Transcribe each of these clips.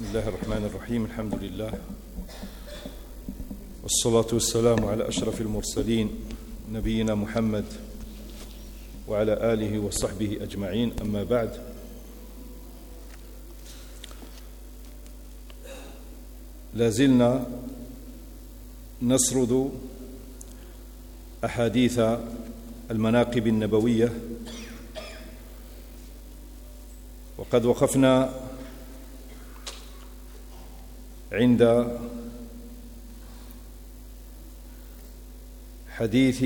بسم الله الرحمن الرحيم الحمد لله. والصلاة والسلام على أشرف المرسلين نبينا محمد وعلى آله وصحبه أجمعين. أما بعد لازلنا نسرد أحاديث المناقب النبوية. وقد وقفنا عند حديث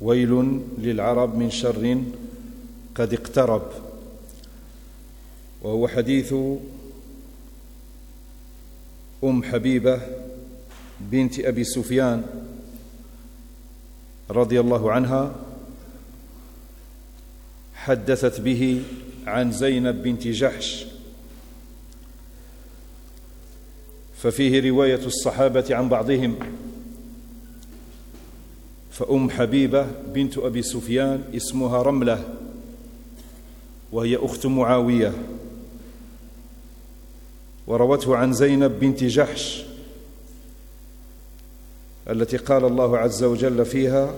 ويل للعرب من شر قد اقترب وهو حديث أم حبيبة بنت أبي سفيان رضي الله عنها حدثت به عن زينب بنت جحش ففيه رواية الصحابة عن بعضهم. فأم حبيبة بنت أبي سفيان اسمها رملة وهي أخت معاوية. وروته عن زينب بنت جحش التي قال الله عز وجل فيها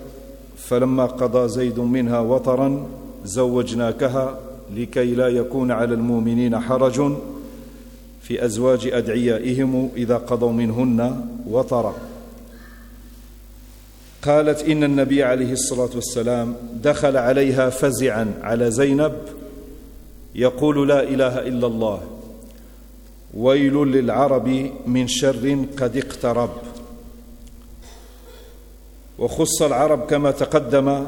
فلما قضى زيد منها وطرا زوجناكها لكي لا يكون على المؤمنين حرج في أزواج أدعيائهم إذا قضوا منهن وطرا. قالت إن النبي عليه الصلاة والسلام دخل عليها فزعا على زينب يقول لا إله إلا الله. ويل للعرب من شر قد اقترب. وخص العرب كما تقدم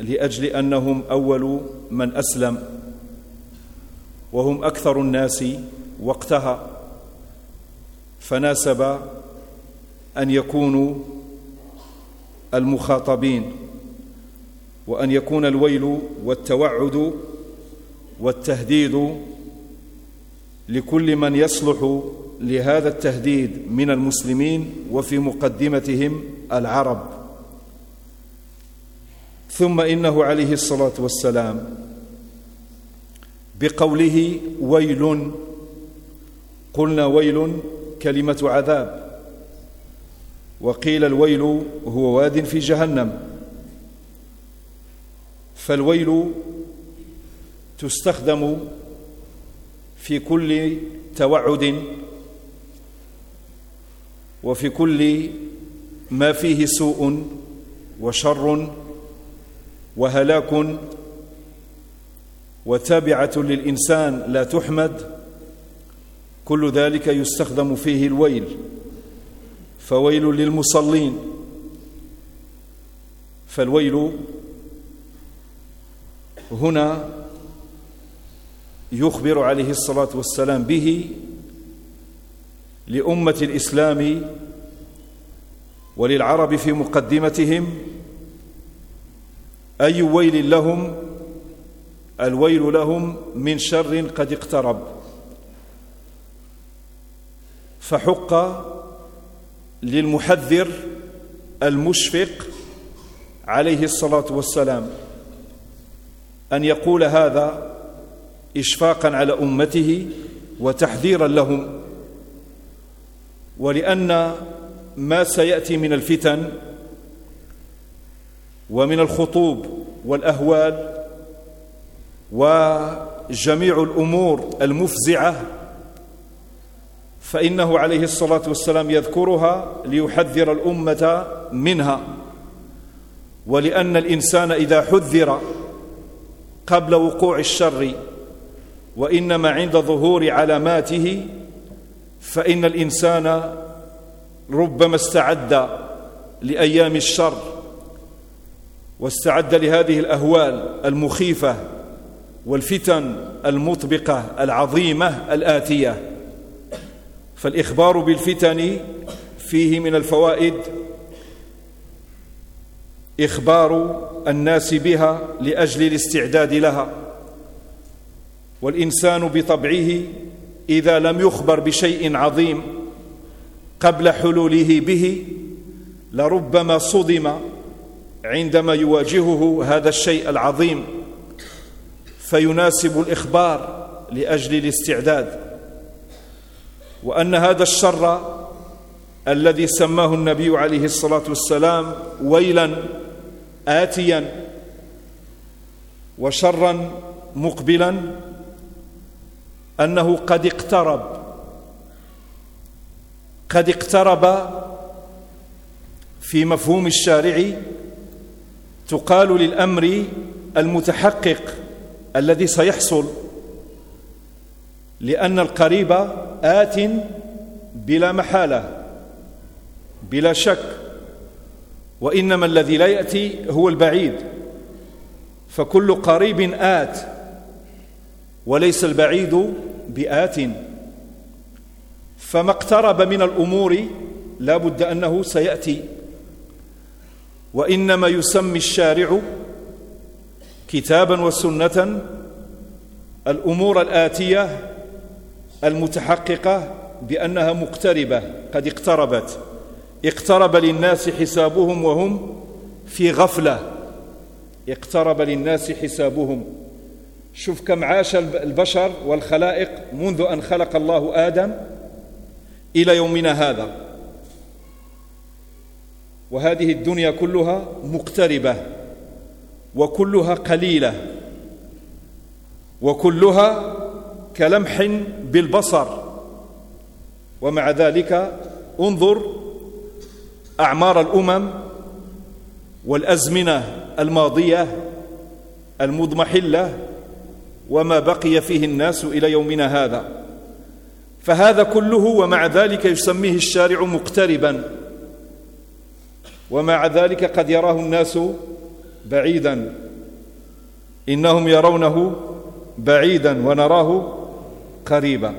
لأجل أنهم أول من أسلم. وهم أكثر الناس وقتها فناسب أن يكونوا المخاطبين وأن يكون الويل والتوعد والتهديد لكل من يصلح لهذا التهديد من المسلمين وفي مقدمتهم العرب. ثم إنه عليه الصلاة والسلام بقوله ويل قلنا ويل كلمة عذاب. وقيل الويل هو واد في جهنم. فالويل تستخدم في كل توعد وفي كل ما فيه سوء وشر وهلاك وتابعة للإنسان لا تحمد كل ذلك يستخدم فيه الويل فويل للمصلين. فالويل هنا يخبر عليه الصلاة والسلام به لأمة الإسلام وللعرب في مقدمتهم أي ويل لهم؟ الويل لهم من شر قد اقترب. فحق للمحذر المشفق عليه الصلاة والسلام أن يقول هذا اشفاقا على أمته وتحذيرا لهم ولأن ما سيأتي من الفتن ومن الخطوب والأهوال وجميع الأمور المفزعة فإنه عليه الصلاة والسلام يذكرها ليحذر الأمة منها ولأن الإنسان إذا حذر قبل وقوع الشر وإنما عند ظهور علاماته فإن الإنسان ربما استعد لأيام الشر واستعد لهذه الأهوال المخيفة والفتن المطبقة العظيمة الآتية. فالإخبار بالفتن فيه من الفوائد إخبار الناس بها لأجل الاستعداد لها والإنسان بطبعه إذا لم يخبر بشيء عظيم قبل حلوله به لربما صدم عندما يواجهه هذا الشيء العظيم فيناسب الإخبار لأجل الاستعداد. وأن هذا الشر الذي سماه النبي عليه الصلاة والسلام ويلا اتيا وشرا مقبلا أنه قد اقترب قد اقترب في مفهوم الشارع تقال للأمر المتحقق الذي سيحصل لأن القريب آت بلا محالة بلا شك وإنما الذي لا يأتي هو البعيد. فكل قريب آت وليس البعيد بآت. فما اقترب من الأمور لا بد أنه سيأتي. وإنما يسمي الشارع كتابا وسنة الأمور الآتية المتحققة بأنها مقتربة قد اقتربت. اقترب للناس حسابهم وهم في غفلة. اقترب للناس حسابهم. شوف كم عاش البشر والخلائق منذ أن خلق الله آدم إلى يومنا هذا. وهذه الدنيا كلها مقتربة وكلها قليلة وكلها كلمح بالبصر. ومع ذلك انظر أعمار الأمم والأزمنة الماضية المضمحلة وما بقي فيه الناس إلى يومنا هذا. فهذا كله ومع ذلك يسميه الشارع مقتربا. ومع ذلك قد يراه الناس بعيدا. إنهم يرونه بعيدا ونراه قريبا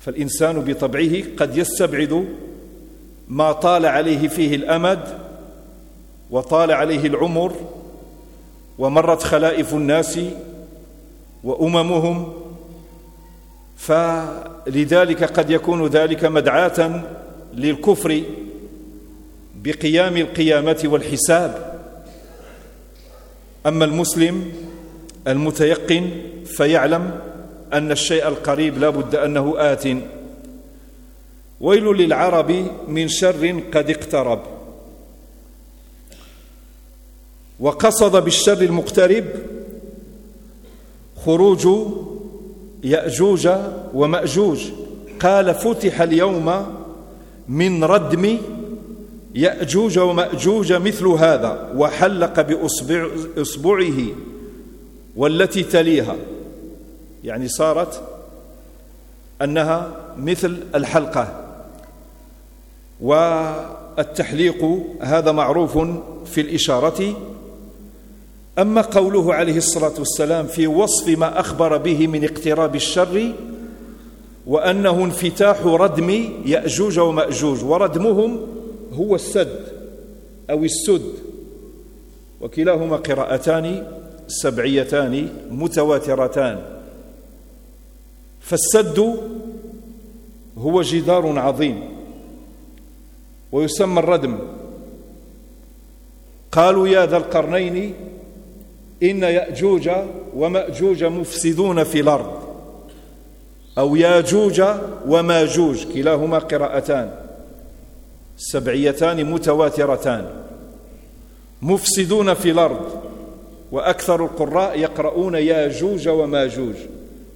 فالإنسان بطبعه قد يستبعد ما طال عليه فيه الأمد وطال عليه العمر ومرت خلائف الناس وأممهم. فلذلك قد يكون ذلك مدعاة للكفر بقيام القيامة والحساب. أما المسلم المتيقن فيعلم أن الشيء القريب لا بد أنه آت. ويل للعرب من شر قد اقترب. وقصد بالشر المقترب خروج يأجوج ومأجوج. قال فتح اليوم من ردم يأجوج ومأجوج مثل هذا وحلق باصبع أصبعه والتي تليها. يعني صارت أنها مثل الحلقة. والتحليق هذا معروف في الإشارة. أما قوله عليه الصلاة والسلام في وصف ما أخبر به من اقتراب الشر وأنه انفتاح ردم يأجوج ومأجوج وردمهم هو السد أو السد وكلاهما قراءتان سبعيتان متواترتان. فالسد هو جدار عظيم ويسمى الردم. قالوا يا ذا القرنين إن يأجوج ومأجوج مفسدون في الأرض أو ياجوج وماجوج كلاهما قراءتان سبعيتان متواترتان. مفسدون في الأرض وأكثر القراء يقرؤون ياجوج وماجوج.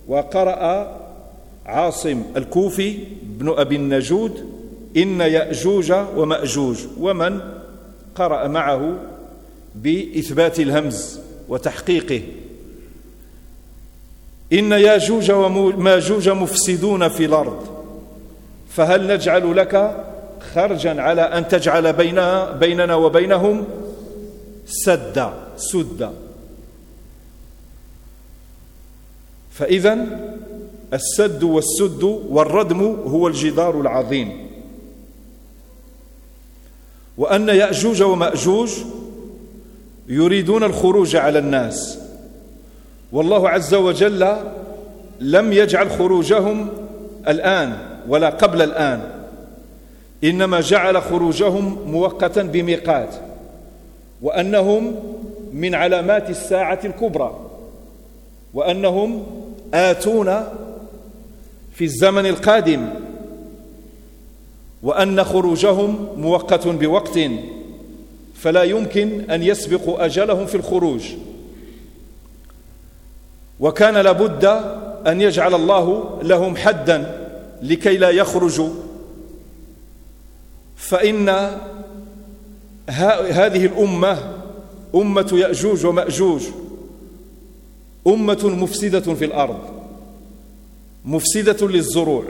وقرأ عاصم الكوفي بن أبي النجود إن يأجوج ومأجوج ومن قرأ معه بإثبات الهمز وتحقيقه. إن يأجوج ومأجوج مفسدون في الأرض فهل نجعل لك خرجا على أن تجعل بيننا وبينهم سدا سدا؟ فإذا السد والسد والردم هو الجدار العظيم. وأن يأجوج ومأجوج يريدون الخروج على الناس. والله عز وجل لم يجعل خروجهم الآن ولا قبل الآن. إنما جعل خروجهم مؤقتا بميقات. وأنهم من علامات الساعة الكبرى. وأنهم آتون في الزمن القادم وأن خروجهم مؤقت بوقت فلا يمكن أن يسبقوا أجلهم في الخروج. وكان لابد أن يجعل الله لهم حدا لكي لا يخرجوا. فإن هذه الأمة أمة يأجوج ومأجوج. أمة مفسدة في الأرض مفسدة للزروع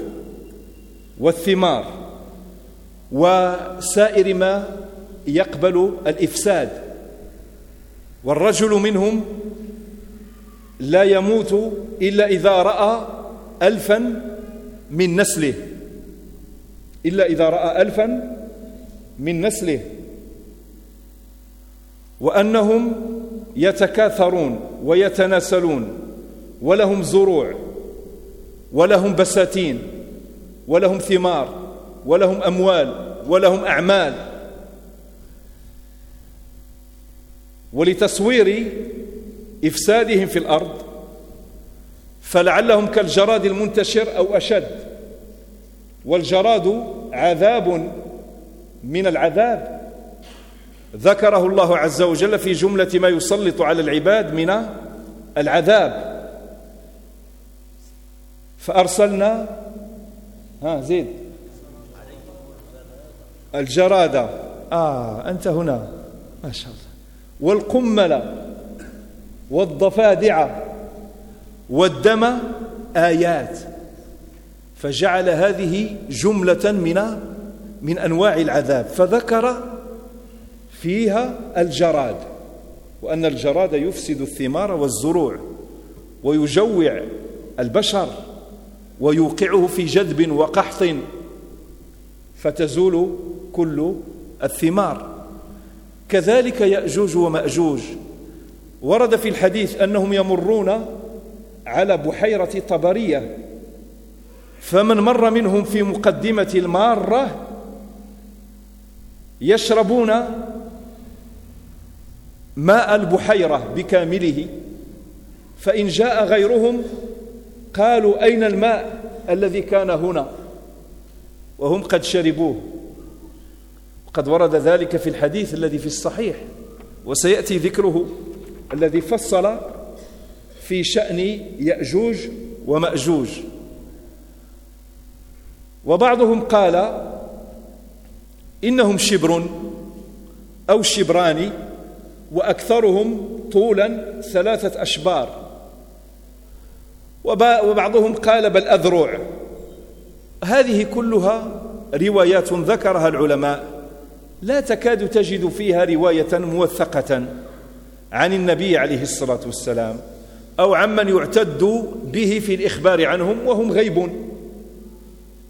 والثمار وسائر ما يقبل الإفساد. والرجل منهم لا يموت إلا إذا رأى ألفا من نسله. إلا إذا رأى ألفا من نسله. وأنهم يتكاثرون ويتناسلون ولهم زروع ولهم بساتين ولهم ثمار ولهم أموال ولهم أعمال. ولتصوير إفسادهم في الأرض فلعلهم كالجراد المنتشر أو أشد والجراد عذاب من العذاب. ذكره الله عز وجل في جملة ما يسلط على العباد من العذاب. فأرسلنا ها زيد الجرادة. آه أنت هنا. ما شاء الله. والقمل والضفادع والدم آيات. فجعل هذه جملة من من أنواع العذاب. فذكر فيها الجراد وأن الجراد يفسد الثمار والزروع ويجوع البشر ويوقعه في جذب وقحط فتزول كل الثمار. كذلك يأجوج ومأجوج. ورد في الحديث أنهم يمرون على بحيرة طبرية فمن مر منهم في مقدمة المارة يشربون ماء البحيرة بكامله فإن جاء غيرهم قالوا أين الماء الذي كان هنا؟ وهم قد شربوه. وقد ورد ذلك في الحديث الذي في الصحيح وسيأتي ذكره الذي فصل في شأن يأجوج ومأجوج. وبعضهم قال إنهم شبر أو شبران وأكثرهم طولا ثلاثة أشبار. وبعضهم قال بل أذرع. هذه كلها روايات ذكرها العلماء. لا تكاد تجد فيها رواية موثقة عن النبي عليه الصلاة والسلام أو عمن يعتد به في الإخبار عنهم وهم غيب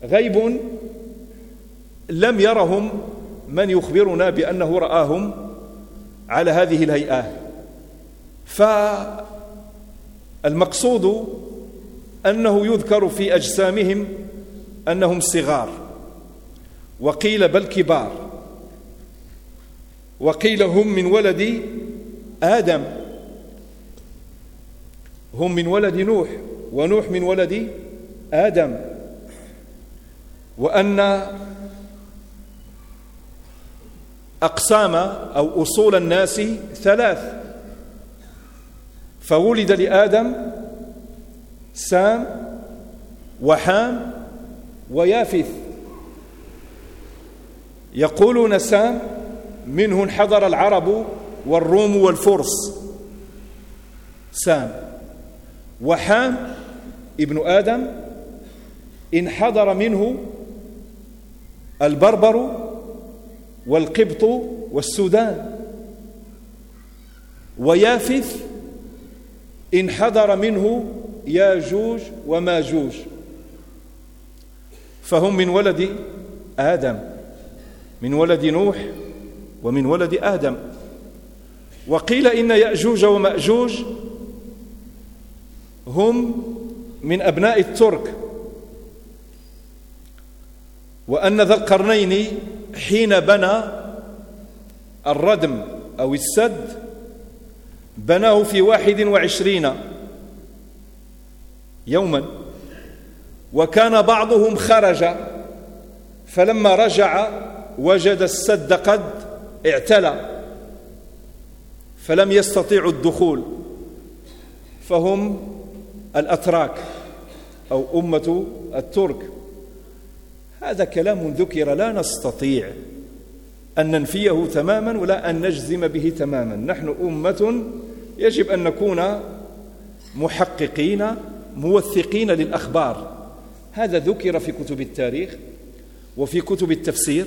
غيب لم يرهم من يخبرنا بأنه رآهم على هذه الهيئة. فالمقصود أنه يذكر في أجسامهم أنهم صغار. وقيل بل كبار. وقيل هم من ولد آدم. هم من ولد نوح ونوح من ولد آدم. وأن أقسام أو أصول الناس ثلاث. فولد لآدم سام وحام ويافث. يقولون سام منه انحدر العرب والروم والفرس. سام. وحام ابن آدم انحدر منه البربر والقبط والسودان. ويافث انحدر منه ياجوج وماجوج فهم من ولد آدم من ولد نوح ومن ولد آدم. وقيل إن يأجوج ومأجوج هم من أبناء الترك. وأن ذا القرنين حين بنى الردم أو السد بناه في واحد وعشرين يوما وكان بعضهم خرج فلما رجع وجد السد قد اعتلى فلم يستطيعوا الدخول فهم الأتراك أو أمة الترك. هذا كلام ذكر لا نستطيع أن ننفيه تماما ولا أن نجزم به تماما. نحن أمة يجب أن نكون محققين موثقين للأخبار. هذا ذكر في كتب التاريخ وفي كتب التفسير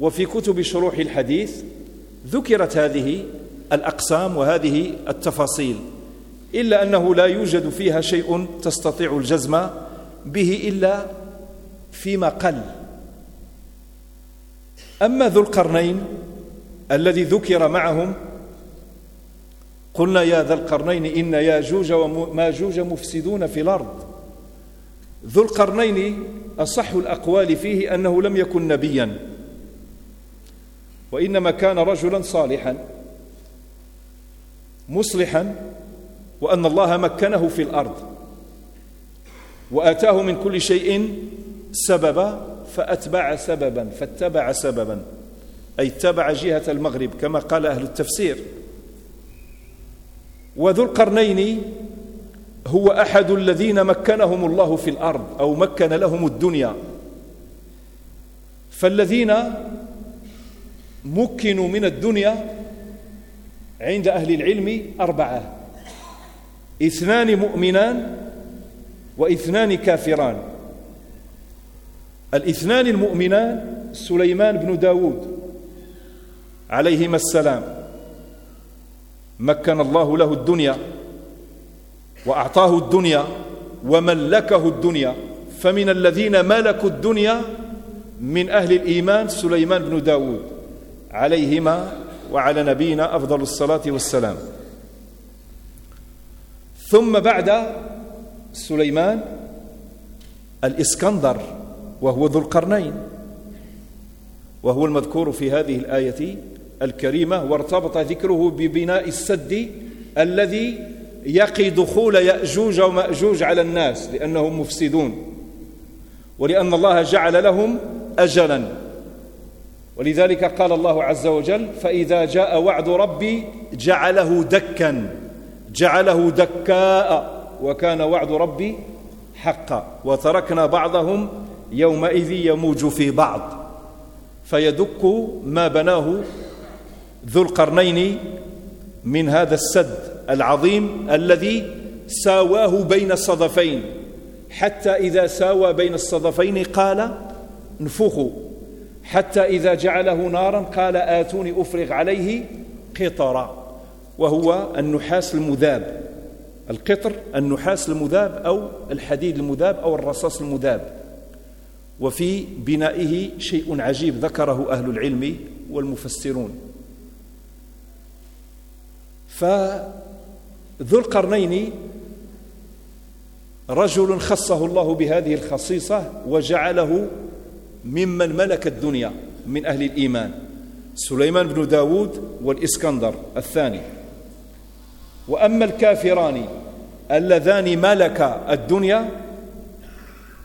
وفي كتب شروح الحديث. ذكرت هذه الأقسام وهذه التفاصيل إلا أنه لا يوجد فيها شيء تستطيع الجزم به إلا فيما قل. أما ذو القرنين الذي ذكر معهم قلنا يا ذا القرنين إن ياجوج وماجوج مفسدون في الأرض. ذو القرنين أصح الأقوال فيه أنه لم يكن نبيا وإنما كان رجلا صالحا مصلحا وأن الله مكنه في الأرض وآتاه من كل شيء سببا فأتبع سببا فاتبع سببا. أي اتبع جهة المغرب كما قال أهل التفسير. وذو القرنين هو أحد الذين مكنهم الله في الأرض أو مكن لهم الدنيا. فالذين مكنوا من الدنيا عند أهل العلم أربعة. اثنان مؤمنان وإثنان كافران. الاثنان المؤمنان سليمان بن داود عليهما السلام. مكن الله له الدنيا وأعطاه الدنيا وملكه الدنيا. فمن الذين ملكوا الدنيا من أهل الإيمان سليمان بن داود عليهما وعلى نبينا أفضل الصلاة والسلام. ثم بعد سليمان الإسكندر وهو ذو القرنين. وهو المذكور في هذه الآية الكريمة وارتبط ذكره ببناء السد الذي يقي دخول يأجوج ومأجوج على الناس لأنهم مفسدون. ولأن الله جعل لهم أجلا. ولذلك قال الله عز وجل فإذا جاء وعد ربي جعله دكا جعله دكاء وكان وعد ربي حقا. وتركنا بعضهم يومئذ يموج في بعض فيدك ما بناه ذو القرنين من هذا السد العظيم الذي ساواه بين الصدفين. حتى إذا ساوى بين الصدفين قال انفخوا. حتى إذا جعله نارا قال آتوني أفرغ عليه قطرا. وهو النحاس المذاب. القطر النحاس المذاب أو الحديد المذاب أو الرصاص المذاب. وفي بنائه شيء عجيب ذكره أهل العلم والمفسرون. فذو القرنين رجل خصه الله بهذه الخصيصة وجعله ممن ملك الدنيا من أهل الإيمان سليمان بن داود والإسكندر الثاني. وأما الكافران اللذان ملكا الدنيا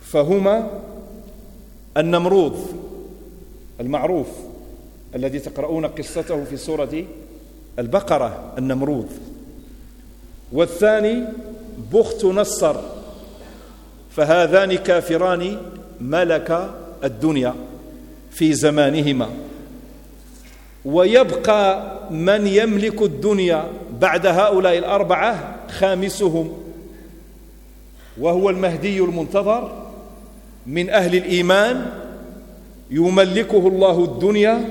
فهما النمروذ المعروف الذي تقرؤون قصته في سورة البقرة النمروذ. والثاني بخت نصر فهذان كافران ملك الدنيا في زمانهما. ويبقى من يملك الدنيا بعد هؤلاء الأربعة خامسهم وهو المهدي المنتظر من أهل الإيمان يملكه الله الدنيا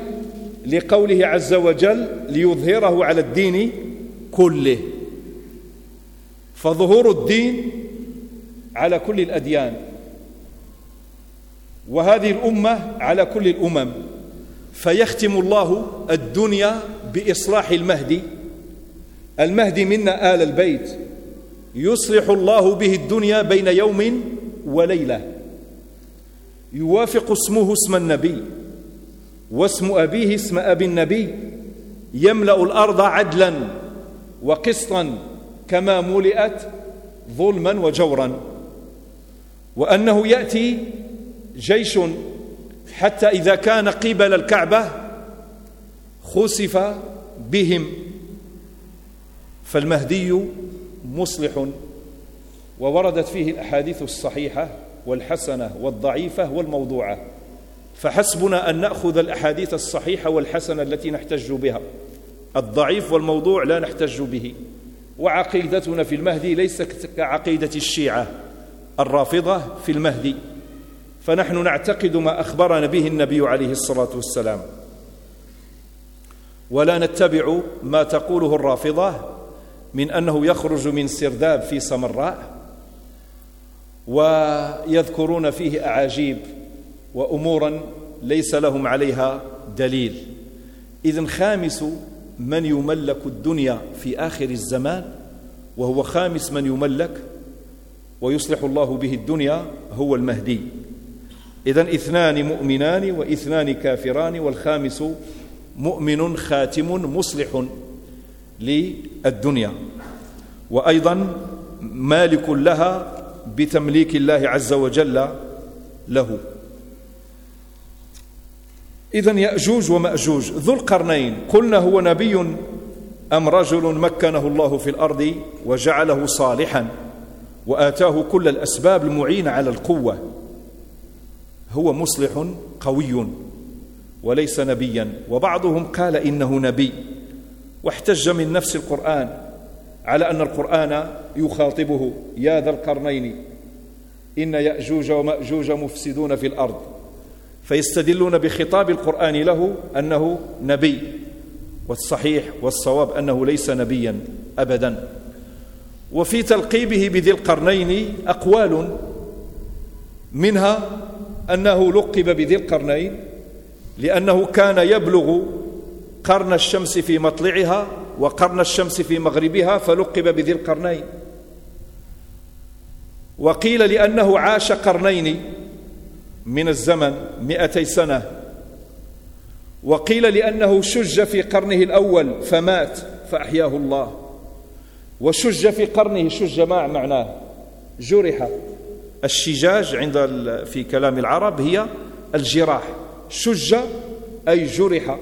لقوله عز وجل ليظهره على الدين كله. فظهور الدين على كل الأديان. وهذه الأمة على كل الأمم. فيختم الله الدنيا بإصلاح المهدي. المهدي منا آل البيت. يصلح الله به الدنيا بين يوم وليلة. يوافق اسمه اسم النبي واسم أبيه اسم أبي النبي يملأ الأرض عدلا وقسطا كما ملئت ظلما وجورا. وأنه يأتي جيش حتى إذا كان قبل الكعبة خسف بهم. فالمهدي مصلح ووردت فيه الأحاديث الصحيحة. والحسنة والضعيفة والموضوعة. فحسبنا أن نأخذ الأحاديث الصحيحة والحسنة التي نحتج بها. الضعيف والموضوع لا نحتج به. وعقيدتنا في المهدي ليست كعقيدة الشيعة الرافضة في المهدي. فنحن نعتقد ما أخبرنا به النبي عليه الصلاة والسلام. ولا نتبع ما تقوله الرافضة من أنه يخرج من سرداب في سمراء ويذكرون فيه أعاجيب وأمورا ليس لهم عليها دليل. إذن خامس من يملك الدنيا في آخر الزمان وهو خامس من يملك ويصلح الله به الدنيا هو المهدي. إذن اثنان مؤمنان واثنان كافران والخامس مؤمن خاتم مصلح للدنيا. وأيضا مالك لها بتمليك الله عز وجل له. إذا يأجوج ومأجوج. ذو القرنين. قلنا هو نبي أم رجل مكنه الله في الأرض وجعله صالحا وآتاه كل الأسباب المعينة على القوة. هو مصلح قوي وليس نبيا. وبعضهم قال إنه نبي واحتج من نفس القرآن. على أن القرآن يخاطبه يا ذا القرنين إن يأجوج ومأجوج مفسدون في الأرض. فيستدلون بخطاب القرآن له أنه نبي والصحيح والصواب أنه ليس نبيا أبدا. وفي تلقيبه بذي القرنين أقوال منها أنه لقب بذي القرنين لأنه كان يبلغ قرن الشمس في مطلعها وقرن الشمس في مغربها فلقب بذي القرنين. وقيل لأنه عاش قرنين من الزمن مئتي سنة. وقيل لأنه شج في قرنه الأول فمات فأحياه الله. وشج في قرنه شج مع معناه؟ جرح. الشجاج عند في كلام العرب هي الجراح. شج أي جرح.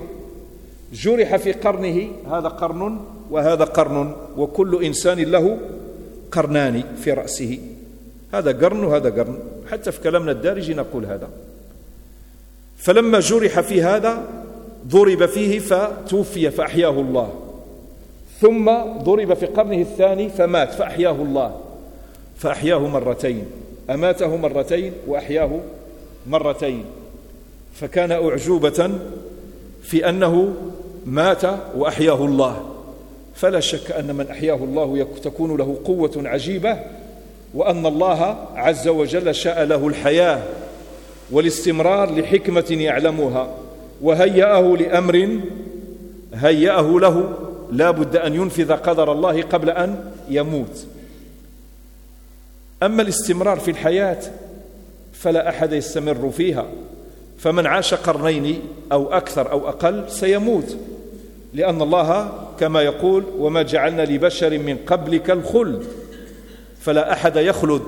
جرح في قرنه هذا قرن وهذا قرن وكل إنسان له قرنان في رأسه. هذا قرن وهذا قرن. حتى في كلامنا الدارجي نقول هذا. فلما جرح في هذا ضرب فيه فتوفي فأحياه الله. ثم ضرب في قرنه الثاني فمات فأحياه الله. فأحياه مرتين. أماته مرتين وأحياه مرتين. فكان أعجوبة في أنه مات وأحياه الله. فلا شك أن من أحياه الله تكون له قوة عجيبة وأن الله عز وجل شاء له الحياة والاستمرار لحكمة يعلمها وهيأه لأمر هيأه له. لا بد أن ينفذ قدر الله قبل أن يموت. أما الاستمرار في الحياة فلا أحد يستمر فيها فمن عاش قرنين أو أكثر أو أقل سيموت. لأن الله كما يقول وما جعلنا لبشر من قبلك الخلد فلا أحد يخلد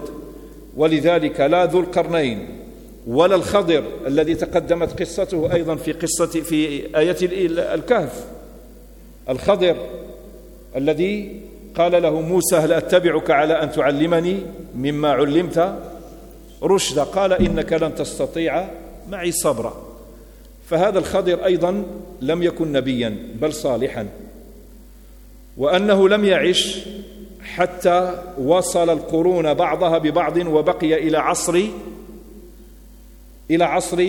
ولذلك لا ذو القرنين ولا الخضر الذي تقدمت قصته أيضا في قصة في آية الكهف. الخضر الذي قال له موسى هل أتبعك على أن تعلمني مما علمت؟ رشدا قال إنك لن تستطيع معي صبرا فهذا الخضر أيضا لم يكن نبيا بل صالحا. وأنه لم يعش حتى وصل القرون بعضها ببعض وبقي إلى عصر إلى عصر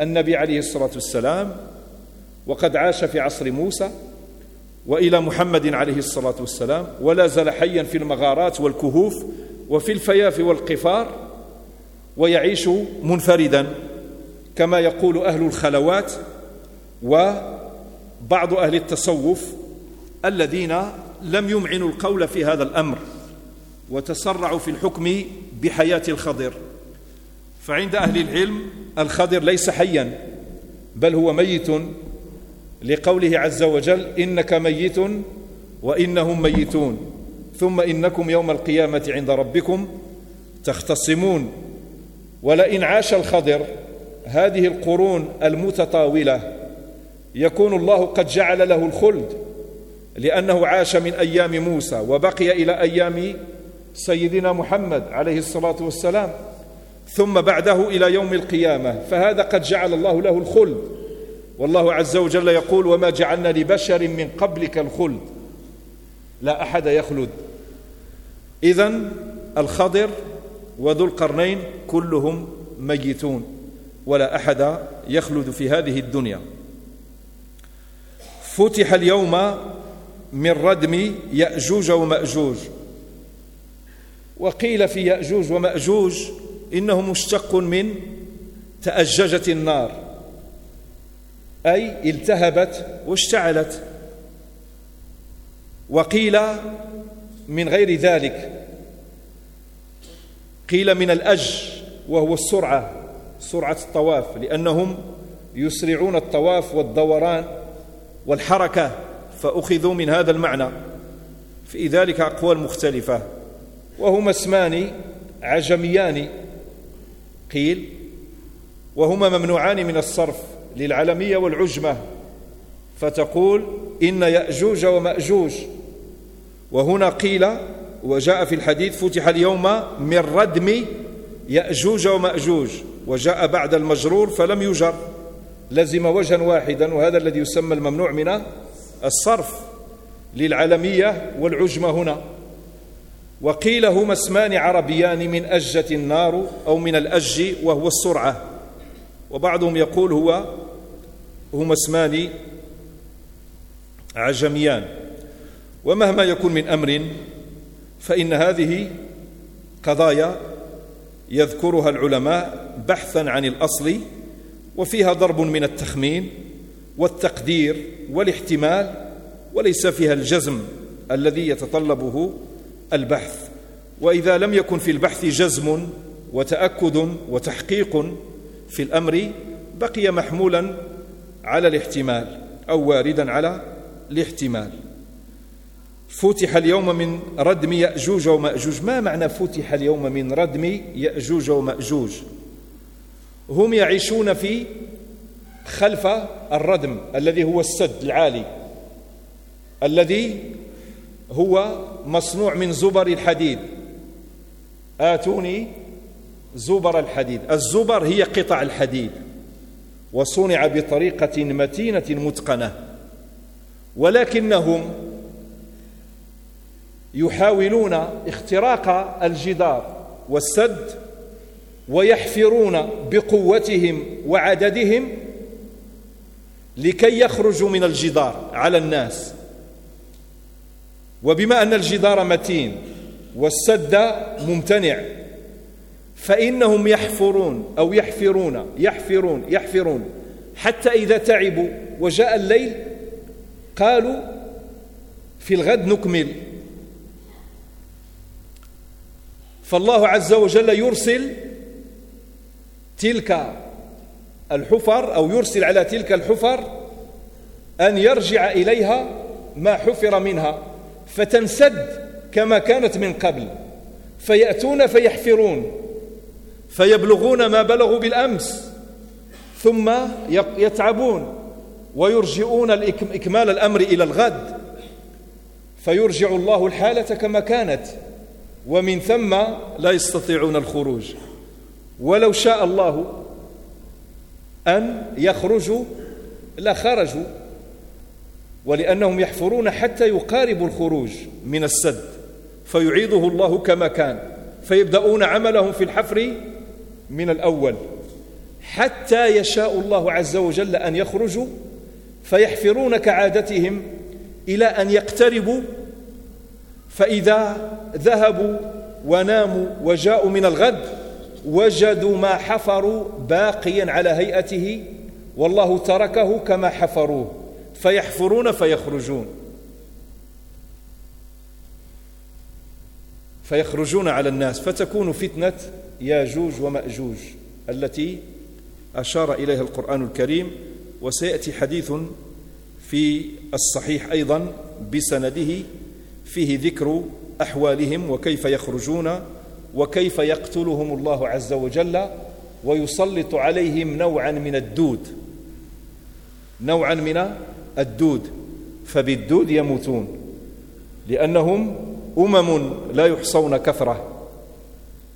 النبي عليه الصلاة والسلام وقد عاش في عصر موسى وإلى محمد عليه الصلاة والسلام ولا زال حيا في المغارات والكهوف وفي الفياف والقفار ويعيش منفردا. كما يقول أهل الخلوات وبعض أهل التصوف الذين لم يمعنوا القول في هذا الأمر وتسرعوا في الحكم بحياة الخضر. فعند أهل العلم الخضر ليس حيا بل هو ميت لقوله عز وجل إنك ميت وإنهم ميتون. ثم إنكم يوم القيامة عند ربكم تختصمون. ولئن عاش الخضر هذه القرون المتطاولة يكون الله قد جعل له الخلد لأنه عاش من أيام موسى وبقي إلى أيام سيدنا محمد عليه الصلاة والسلام ثم بعده إلى يوم القيامة فهذا قد جعل الله له الخلد. والله عز وجل يقول وما جعلنا لبشر من قبلك الخلد لا أحد يخلد. اذا الخضر وذو القرنين كلهم ميتون. ولا أحد يخلد في هذه الدنيا. فتح اليوم من ردم يأجوج ومأجوج. وقيل في يأجوج ومأجوج إنه مشتق من تأججت النار. أي التهبت واشتعلت. وقيل من غير ذلك. قيل من الأج وهو السرعة. سرعة الطواف لأنهم يسرعون الطواف والدوران والحركة فأخذوا من هذا المعنى. في ذلك أقوال مختلفة. وهما اسمان عجميان. قيل وهما ممنوعان من الصرف للعلمية والعجمة. فتقول إن يأجوج ومأجوج. وهنا قيل وجاء في الحديث فتح اليوم من ردم يأجوج ومأجوج. وجاء بعد المجرور فلم يجر. لزم وجها واحدا وهذا الذي يسمى الممنوع من الصرف للعلمية والعجمة هنا. وقيل هما اسمان عربيان من أجة النار أو من الأج وهو السرعة. وبعضهم يقول هو هما اسمان عجميان. ومهما يكون من أمر فإن هذه قضايا يذكرها العلماء بحثا عن الأصل وفيها ضرب من التخمين والتقدير والاحتمال وليس فيها الجزم الذي يتطلبه البحث. وإذا لم يكن في البحث جزم وتأكد وتحقيق في الأمر بقي محمولا على الاحتمال أو واردا على الاحتمال. فتح اليوم من ردم يأجوج ومأجوج. ما معنى فتح اليوم من ردم يأجوج ومأجوج؟ هم يعيشون في خلف الردم الذي هو السد العالي الذي هو مصنوع من زبر الحديد. آتوني زبر الحديد. الزبر هي قطع الحديد وصنع بطريقة متينة متقنة. ولكنهم يحاولون اختراق الجدار والسد ويحفرون بقوتهم وعددهم لكي يخرجوا من الجدار على الناس. وبما أن الجدار متين والسد ممتنع فإنهم يحفرون أو يحفرون يحفرون يحفرون حتى إذا تعبوا وجاء الليل قالوا في الغد نكمل. فالله عز وجل يرسل تلك الحفر أو يرسل على تلك الحفر أن يرجع إليها ما حفر منها فتنسد كما كانت من قبل فيأتون فيحفرون فيبلغون ما بلغوا بالأمس ثم يتعبون ويرجئون إكمال الأمر إلى الغد فيرجع الله الحالة كما كانت ومن ثم لا يستطيعون الخروج. ولو شاء الله أن يخرجوا لخرجوا ولأنهم يحفرون حتى يقاربوا الخروج من السد فيعيده الله كما كان فيبدأون عملهم في الحفر من الأول حتى يشاء الله عز وجل أن يخرجوا فيحفرون كعادتهم إلى أن يقتربوا فإذا ذهبوا وناموا وجاءوا من الغد وجدوا ما حفروا باقيا على هيئته والله تركه كما حفروه فيحفرون فيخرجون. فيخرجون على الناس. فتكون فتنة ياجوج ومأجوج التي أشار إليها القرآن الكريم وسيأتي حديث في الصحيح أيضا بسنده فيه ذكر أحوالهم وكيف يخرجون وكيف يقتلهم الله عز وجل ويسلط عليهم نوعا من الدود. نوعا من الدود. فبالدود يموتون. لأنهم أمم لا يحصون كثرة.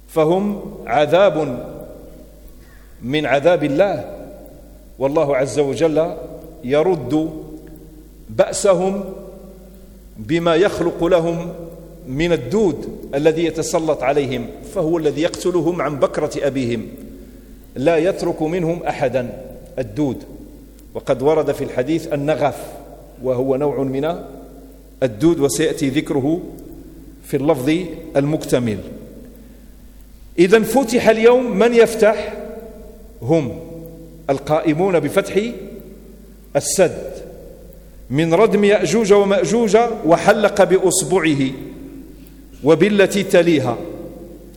فهم عذاب من عذاب الله. والله عز وجل يرد بأسهم بما يخلق لهم من الدود الذي يتسلط عليهم فهو الذي يقتلهم عن بكرة أبيهم. لا يترك منهم أحدا الدود. وقد ورد في الحديث النغف وهو نوع من الدود وسيأتي ذكره في اللفظ المكتمل. إذا فتح اليوم من يفتح؟ هم القائمون بفتح السد. من ردم يأجوج ومأجوج وحلق بأصبعه. وبالتي تليها.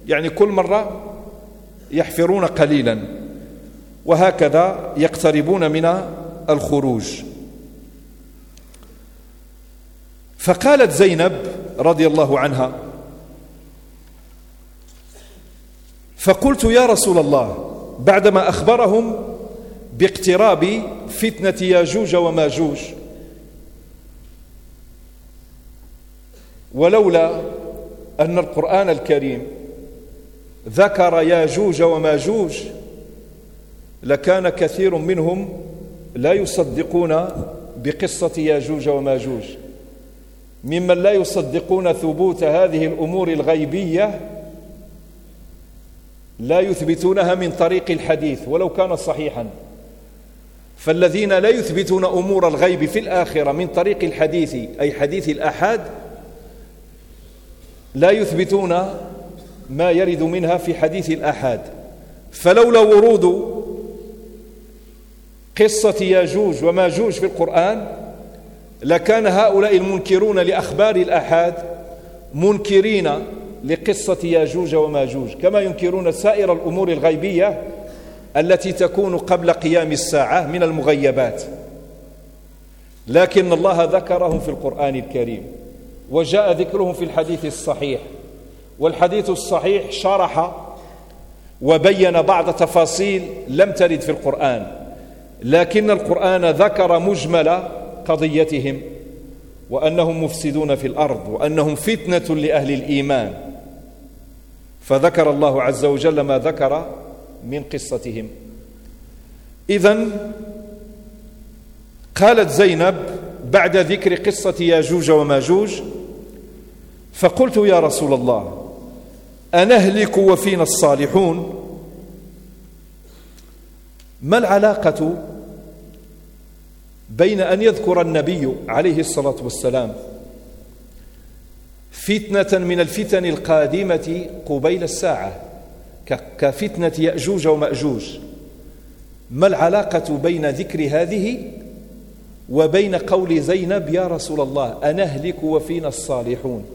يعني كل مرة يحفرون قليلا وهكذا يقتربون من الخروج. فقالت زينب رضي الله عنها فقلت يا رسول الله بعدما أخبرهم باقتراب فتنة ياجوج وماجوج ولولا أن القرآن الكريم ذكر ياجوج وماجوج لكان كثير منهم لا يصدقون بقصة ياجوج وماجوج. ممن لا يصدقون ثبوت هذه الأمور الغيبية لا يثبتونها من طريق الحديث ولو كان صحيحا. فالذين لا يثبتون أمور الغيب في الآخرة من طريق الحديث أي حديث الأحاد لا يثبتون ما يرد منها في حديث الآحاد. فلولا ورود قصة ياجوج وماجوج في القرآن لكان هؤلاء المنكرون لأخبار الآحاد منكرين لقصة ياجوج وماجوج كما ينكرون سائر الأمور الغيبية التي تكون قبل قيام الساعة من المغيبات. لكن الله ذكرهم في القرآن الكريم. وجاء ذكرهم في الحديث الصحيح. والحديث الصحيح شرح وبين بعض تفاصيل لم ترد في القرآن لكن القرآن ذكر مجمل قضيتهم وأنهم مفسدون في الأرض وأنهم فتنة لأهل الإيمان. فذكر الله عز وجل ما ذكر من قصتهم. إذا قالت زينب بعد ذكر قصة ياجوج وماجوج فقلت يا رسول الله أنهلك وفينا الصالحون؟ ما العلاقة بين أن يذكر النبي عليه الصلاة والسلام فتنة من الفتن القادمة قبيل الساعة؟ كفتنة يأجوج ومأجوج. ما العلاقة بين ذكر هذه وبين قول زينب يا رسول الله أنهلك وفينا الصالحون؟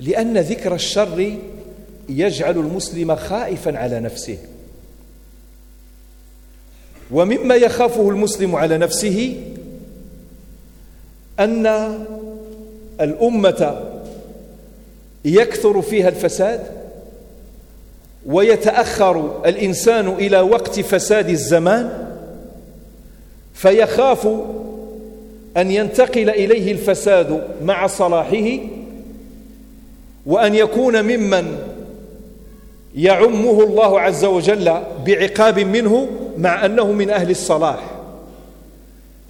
لأن ذكر الشر يجعل المسلم خائفا على نفسه. ومما يخافه المسلم على نفسه أن الأمة يكثر فيها الفساد ويتأخر الإنسان إلى وقت فساد الزمان فيخاف أن ينتقل إليه الفساد مع صلاحه وأن يكون ممن يعمه الله عز وجل بعقاب منه مع أنه من أهل الصلاح.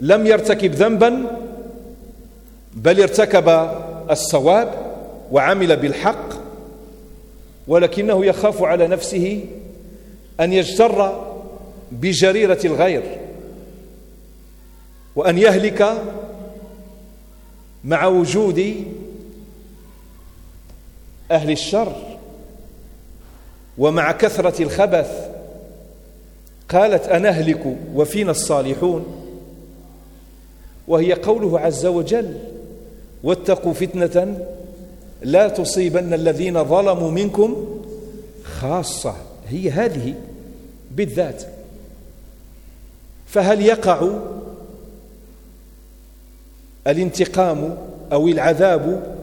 لم يرتكب ذنبا بل ارتكب الصواب وعمل بالحق ولكنه يخاف على نفسه أن يجتر بجريرة الغير وأن يهلك مع وجود أهل الشر. ومع كثرة الخبث قالت أنهلك وفينا الصالحون. وهي قوله عز وجل واتقوا فتنة لا تصيبن الذين ظلموا منكم خاصة. هي هذه بالذات. فهل يقع الانتقام أو العذاب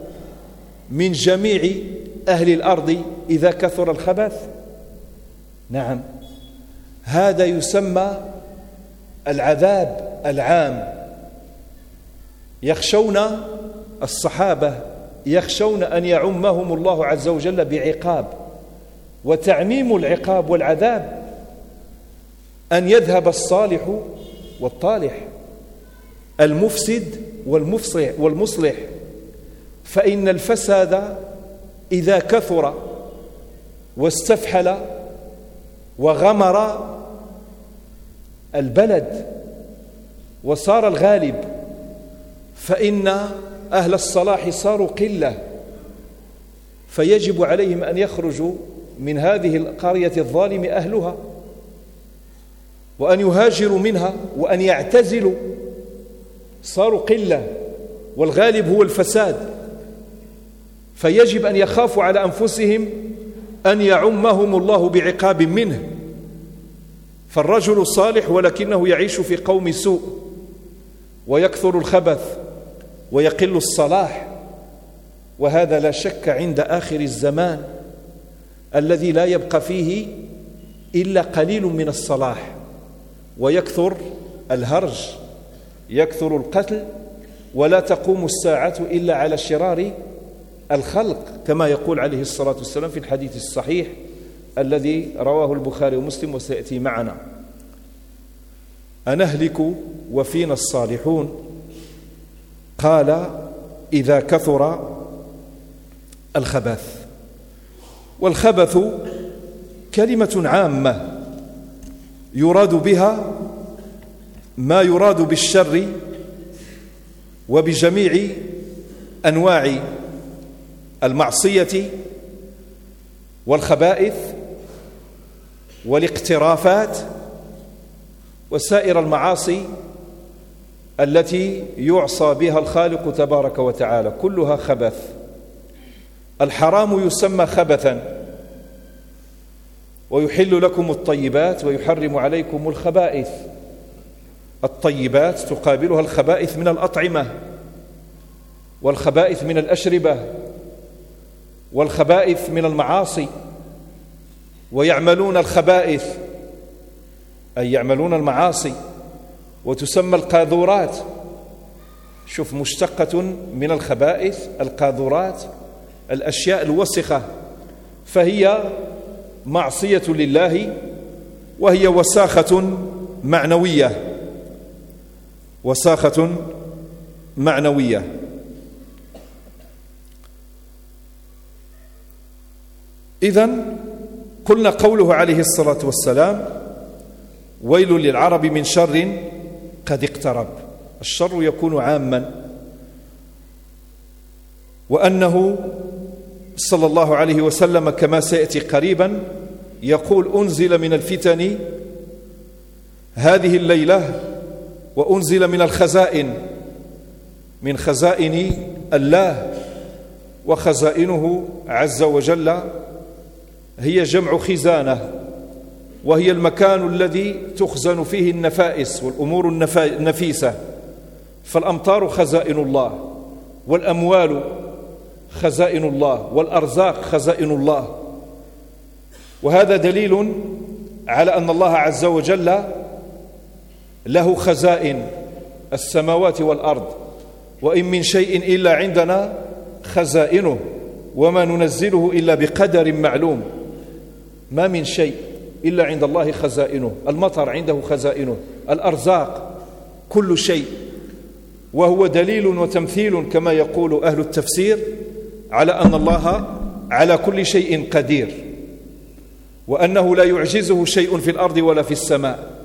من جميع أهل الأرض إذا كثر الخبث نعم. هذا يسمى العذاب العام. يخشون الصحابة يخشون أن يعمهم الله عز وجل بعقاب. وتعميم العقاب والعذاب أن يذهب الصالح والطالح المفسد والمفصح والمصلح. فإن الفساد إذا كثر واستفحل وغمر البلد وصار الغالب فإن أهل الصلاح صاروا قلة فيجب عليهم أن يخرجوا من هذه القرية الظالم أهلها وأن يهاجروا منها وأن يعتزلوا. صاروا قلة والغالب هو الفساد. فيجب أن يخافوا على أنفسهم أن يعمهم الله بعقاب منه. فالرجل صالح ولكنه يعيش في قوم سوء ويكثر الخبث ويقل الصلاح وهذا لا شك عند آخر الزمان الذي لا يبقى فيه إلا قليل من الصلاح ويكثر الهرج يكثر القتل ولا تقوم الساعة إلا على شرار الخلق كما يقول عليه الصلاة والسلام في الحديث الصحيح الذي رواه البخاري ومسلم وسيأتي معنا. أنهلك وفينا الصالحون؟ قال إذا كثر الخبث. والخبث كلمة عامة يراد بها ما يراد بالشر وبجميع أنواع المعصية والخبائث والاقترافات وسائر المعاصي التي يعصى بها الخالق تبارك وتعالى كلها خبث. الحرام يسمى خبثا. ويحل لكم الطيبات ويحرم عليكم الخبائث. الطيبات تقابلها الخبائث من الأطعمة والخبائث من الأشربة. والخبائث من المعاصي ويعملون الخبائث أي يعملون المعاصي وتسمى القاذورات. شوف مشتقة من الخبائث القاذورات الأشياء الوسخة فهي معصية لله وهي وساخة معنوية وساخة معنوية. إذن قلنا قوله عليه الصلاة والسلام ويل للعرب من شر قد اقترب. الشر يكون عاما. وأنه صلى الله عليه وسلم كما سيأتي قريبا يقول أنزل من الفتن هذه الليلة وأنزل من الخزائن من خزائن الله وخزائنه عز وجل هي جمع خزانة وهي المكان الذي تخزن فيه النفائس والأمور النفيسة. فالأمطار خزائن الله والأموال خزائن الله والأرزاق خزائن الله. وهذا دليل على أن الله عز وجل له خزائن السماوات والأرض. وإن من شيء إلا عندنا خزائنه وما ننزله إلا بقدر معلوم. ما من شيء إلا عند الله خزائنه. المطر عنده خزائنه. الأرزاق كل شيء. وهو دليل وتمثيل كما يقول أهل التفسير على أن الله على كل شيء قدير وأنه لا يعجزه شيء في الأرض ولا في السماء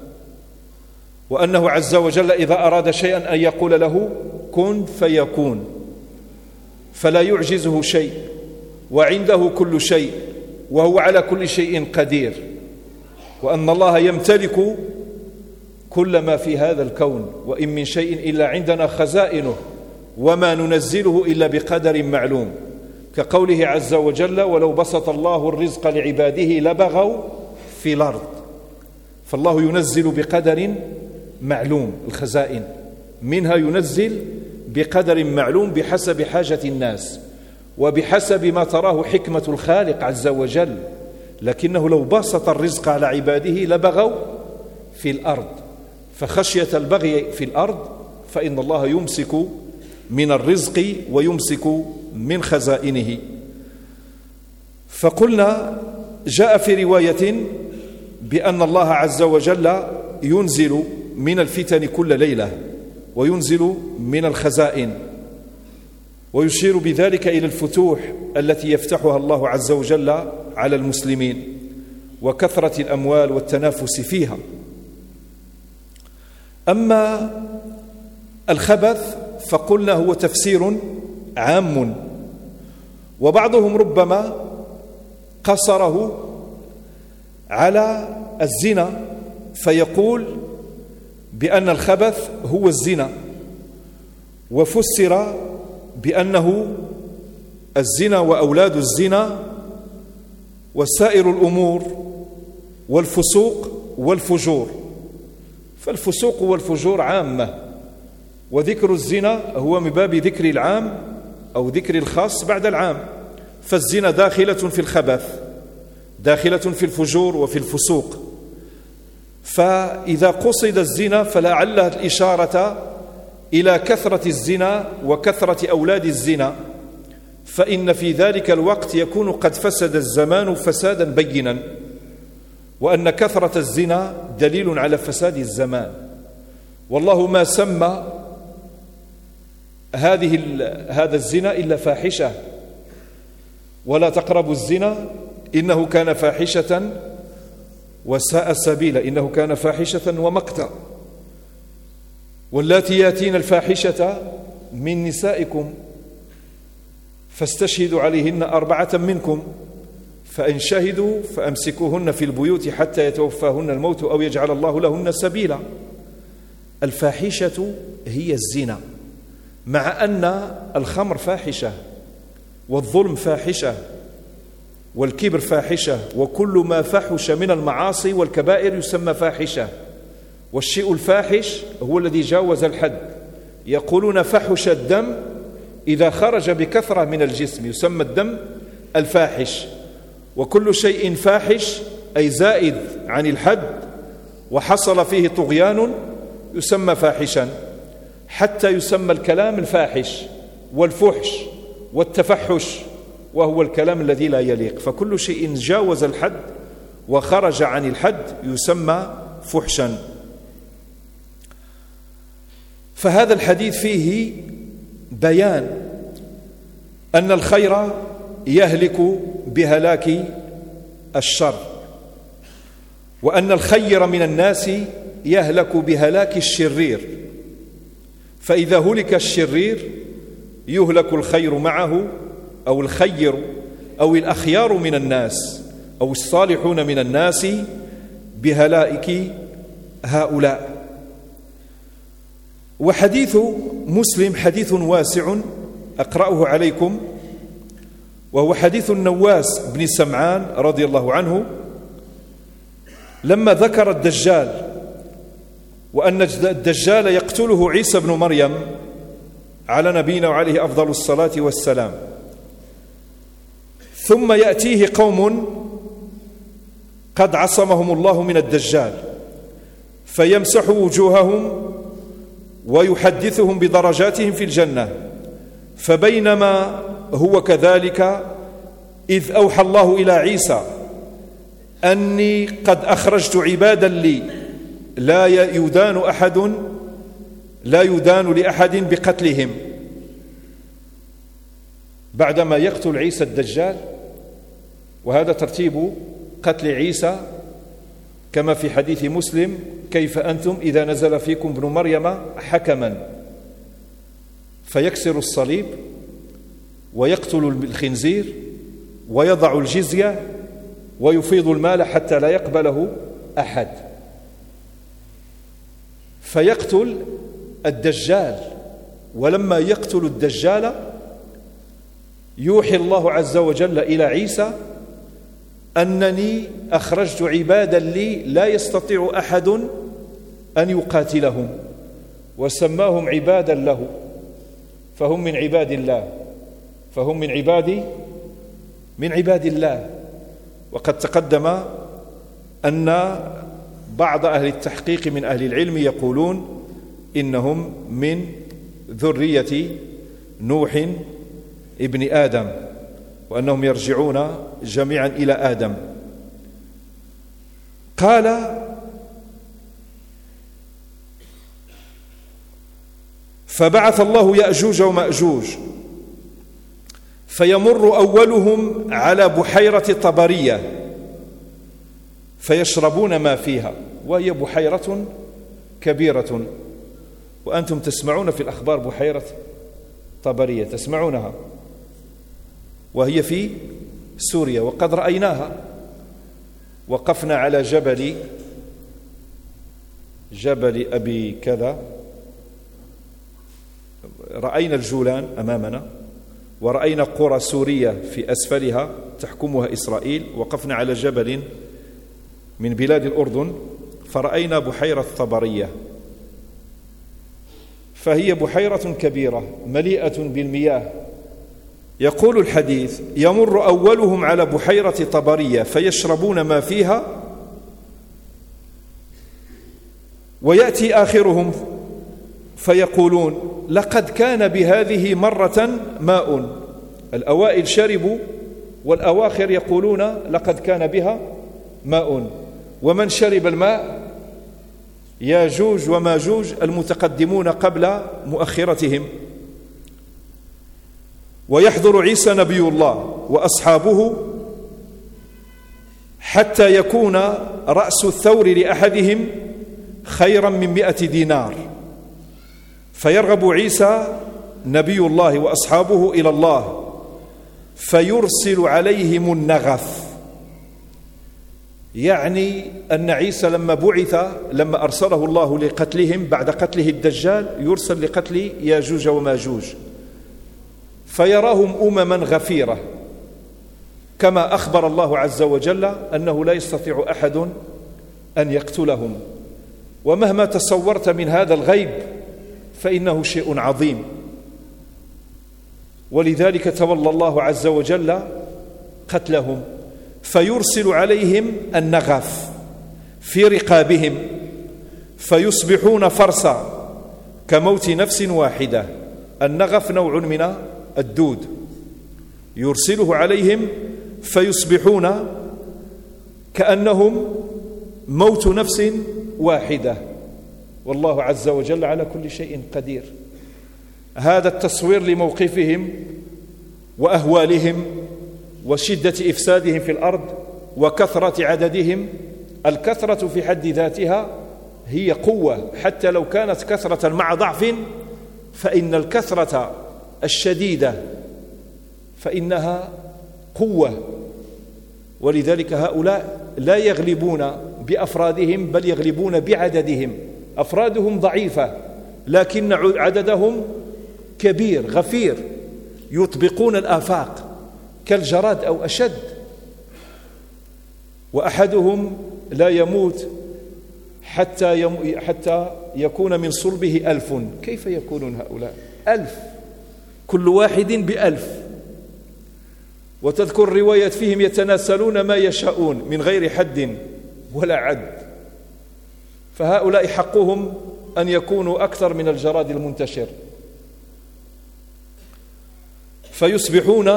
وأنه عز وجل إذا أراد شيئا أن يقول له كن فيكون. فلا يعجزه شيء وعنده كل شيء. وهو على كل شيء قدير وأن الله يمتلك كل ما في هذا الكون وإن من شيء إلا عندنا خزائنه وما ننزله إلا بقدر معلوم. كقوله عز وجل ولو بسط الله الرزق لعباده لبغوا في الأرض فالله ينزل بقدر معلوم الخزائن. منها ينزل بقدر معلوم بحسب حاجة الناس. وبحسب ما تراه حكمة الخالق عز وجل لكنه لو بسط الرزق على عباده لبغوا في الأرض. فخشية البغي في الأرض فإن الله يمسك من الرزق ويمسك من خزائنه. فقلنا جاء في رواية بأن الله عز وجل ينزل من الفتن كل ليلة وينزل من الخزائن. ويشير بذلك إلى الفتوح التي يفتحها الله عز وجل على المسلمين وكثرة الأموال والتنافس فيها. أما الخبث فقلنا هو تفسير عام وبعضهم ربما قصره على الزنا فيقول بأن الخبث هو الزنا وفسر بأنه الزنا وأولاد الزنا وسائر الأمور والفسوق والفجور. فالفسوق والفجور عامة وذكر الزنا هو من باب ذكر العام أو ذكر الخاص بعد العام. فالزنا داخلة في الخبث داخلة في الفجور وفي الفسوق. فإذا قصد الزنا فلعل الإشارة إلى كثرة الزنا وكثرة أولاد الزنا فإن في ذلك الوقت يكون قد فسد الزمان فسادا بينا وأن كثرة الزنا دليل على فساد الزمان. والله ما سمى هذه هذا الزنا إلا فاحشة. ولا تقربوا الزنا إنه كان فاحشة وساء سبيلا إنه كان فاحشة ومقتا واللاتي ياتين الفاحشة من نسائكم فاستشهدوا عليهن أربعة منكم فإن شهدوا فأمسكوهن في البيوت حتى يتوفاهن الموت أو يجعل الله لهن سبيلا. الفاحشة هي الزنا مع أن الخمر فاحشة والظلم فاحشة والكبر فاحشة وكل ما فحش من المعاصي والكبائر يسمى فاحشة. والشيء الفاحش هو الذي جاوز الحد. يقولون فحش الدم إذا خرج بكثرة من الجسم يسمى الدم الفاحش. وكل شيء فاحش أي زائد عن الحد وحصل فيه طغيان يسمى فاحشا حتى يسمى الكلام الفاحش والفحش والتفحش وهو الكلام الذي لا يليق. فكل شيء جاوز الحد وخرج عن الحد يسمى فحشا. فهذا الحديث فيه بيان أن الخير يهلك بهلاك الشر وأن الخير من الناس يهلك بهلاك الشرير. فإذا هلك الشرير يهلك الخير معه أو الخير أو الأخيار من الناس أو الصالحون من الناس بهلائك هؤلاء. وحديث مسلم حديث واسع أقرأه عليكم وهو حديث النواس بن سمعان رضي الله عنه لما ذكر الدجال وأن الدجال يقتله عيسى بن مريم على نبينا وعليه أفضل الصلاة والسلام. ثم يأتيه قوم قد عصمهم الله من الدجال فيمسح وجوههم ويحدثهم بدرجاتهم في الجنة. فبينما هو كذلك إذ أوحى الله إلى عيسى أني قد أخرجت عبادا لي لا يدان أحد لا يدان لأحد بقتلهم. بعدما يقتل عيسى الدجال وهذا ترتيب قتل عيسى كما في حديث مسلم كيف أنتم إذا نزل فيكم ابن مريم حكما فيكسر الصليب ويقتل الخنزير ويضع الجزية ويفيض المال حتى لا يقبله أحد. فيقتل الدجال ولما يقتل الدجال يوحي الله عز وجل إلى عيسى أنني أخرجت عبادا لي لا يستطيع أحد أن يقاتلهم وسماهم عبادا له فهم من عباد الله فهم من عباد من عباد الله. وقد تقدم أن بعض أهل التحقيق من أهل العلم يقولون إنهم من ذرية نوح ابن آدم وأنهم يرجعون جميعا إلى آدم. قال فبعث الله يأجوج ومأجوج. فيمر أولهم على بحيرة طبرية. فيشربون ما فيها. وهي بحيرة كبيرة. وأنتم تسمعون في الأخبار بحيرة طبرية. تسمعونها. وهي في سوريا. وقد رأيناها. وقفنا على جبل جبل أبي كذا. رأينا الجولان أمامنا ورأينا قرى سورية في أسفلها تحكمها إسرائيل وقفنا على جبل من بلاد الأردن فرأينا بحيرة طبرية. فهي بحيرة كبيرة مليئة بالمياه. يقول الحديث يمر أولهم على بحيرة طبرية فيشربون ما فيها ويأتي آخرهم فيقولون لقد كان بهذه مرة ماء. الأوائل شربوا والأواخر يقولون لقد كان بها ماء. ومن شرب الماء؟ ياجوج وماجوج المتقدمون قبل مؤخرتهم. ويحضر عيسى نبي الله وأصحابه حتى يكون رأس الثور لأحدهم خيرا من مئة دينار. فيرغب عيسى نبي الله وأصحابه إلى الله فيرسل عليهم النغف. يعني أن عيسى لما بعث لما أرسله الله لقتلهم بعد قتله الدجال يرسل لقتل ياجوج وماجوج. فيراهم أمما غفيرة. كما أخبر الله عز وجل أنه لا يستطيع أحد أن يقتلهم. ومهما تصورت من هذا الغيب فإنه شيء عظيم. ولذلك تولى الله عز وجل قتلهم فيرسل عليهم النغف في رقابهم فيصبحون فرسا كموت نفس واحدة. النغف نوع من الدود. يرسله عليهم فيصبحون كأنهم موت نفس واحدة. والله عز وجل على كل شيء قدير. هذا التصوير لموقفهم وأهوالهم وشدة إفسادهم في الأرض وكثرة عددهم الكثرة في حد ذاتها هي قوة. حتى لو كانت كثرة مع ضعف فإن الكثرة الشديدة فإنها قوة. ولذلك هؤلاء لا يغلبون بأفرادهم بل يغلبون بعددهم. أفرادهم ضعيفة لكن عددهم كبير غفير يطبقون الآفاق كالجراد أو أشد. وأحدهم لا يموت حتى حتى يكون من صلبه ألف. كيف يكونون هؤلاء؟ ألف. كل واحد بألف. وتذكر رواية فيهم يتناسلون ما يشاءون من غير حد ولا عد. فهؤلاء حقهم أن يكونوا أكثر من الجراد المنتشر. فيصبحون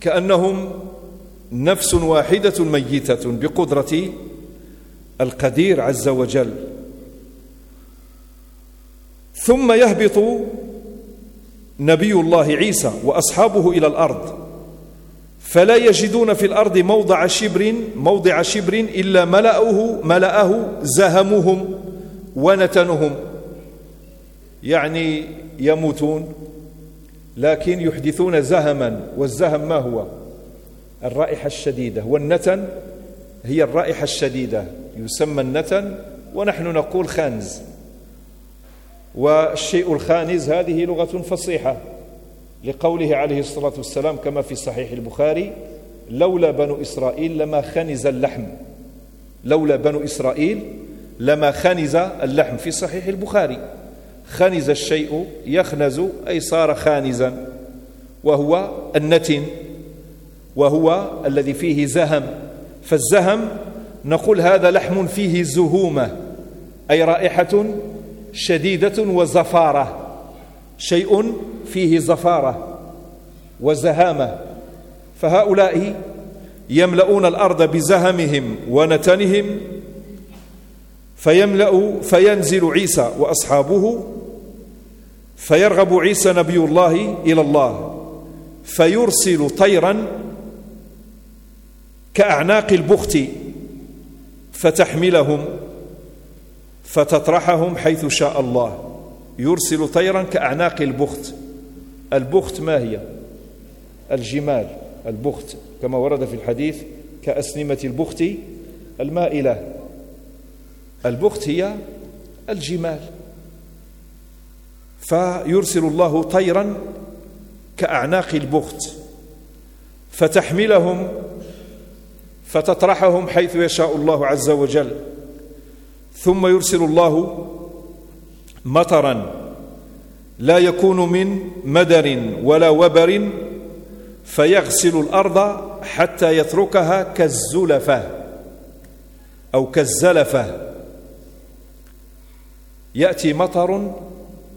كأنهم نفس واحدة ميتة بقدرة القدير عز وجل. ثم يهبط نبي الله عيسى وأصحابه إلى الأرض. فلا يجدون في الأرض موضع شبر موضع شبر إلا ملأه ملأه زهمهم ونتنهم. يعني يموتون لكن يحدثون زهما والزهم ما هو؟ الرائحة الشديدة. والنتن هي الرائحة الشديدة. يسمى النتن ونحن نقول خانز. والشيء الخانز هذه لغة فصيحة. لقوله عليه الصلاة والسلام كما في صحيح البخاري لولا بنو إسرائيل لما خنز اللحم. لولا بنو إسرائيل لما خنز اللحم في صحيح البخاري. خنز الشيء يخنز أي صار خانزا. وهو النتن. وهو الذي فيه زهم. فالزهم نقول هذا لحم فيه زهومة أي رائحة شديدة وزفارة. شيء فيه زفارة وزهامة فهؤلاء يملؤون الأرض بزهمهم ونتنهم فيملأ فينزل عيسى وأصحابه فيرغب عيسى نبي الله إلى الله فيرسل طيرا كأعناق البخت فتحملهم فتطرحهم حيث شاء الله. يرسل طيرا كأعناق البخت. البخت ما هي؟ الجمال. البخت كما ورد في الحديث كأسنمة البخت المائلة. البخت هي الجمال. فيرسل الله طيرا كأعناق البخت. فتحملهم فتطرحهم حيث يشاء الله عز وجل. ثم يرسل الله مطرا لا يكون من مدر ولا وبر فيغسل الأرض حتى يتركها كالزلفة أو كالزلفة. يأتي مطر